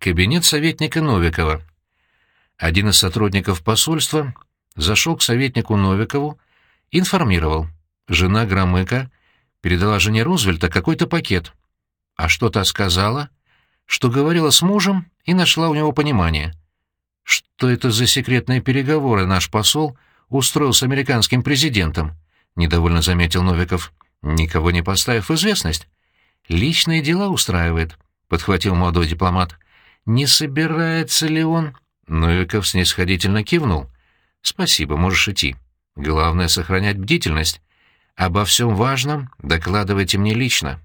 Кабинет советника Новикова. Один из сотрудников посольства зашел к советнику Новикову информировал. Жена Громыка передала жене Рузвельта какой-то пакет. А что та сказала? Что говорила с мужем и нашла у него понимание. Что это за секретные переговоры наш посол устроил с американским президентом? Недовольно заметил Новиков. Никого не поставив в известность. Личные дела устраивает, подхватил молодой дипломат. Не собирается ли он? Новиков снисходительно кивнул. Спасибо, можешь идти. Главное — сохранять бдительность. Обо всем важном докладывайте мне лично.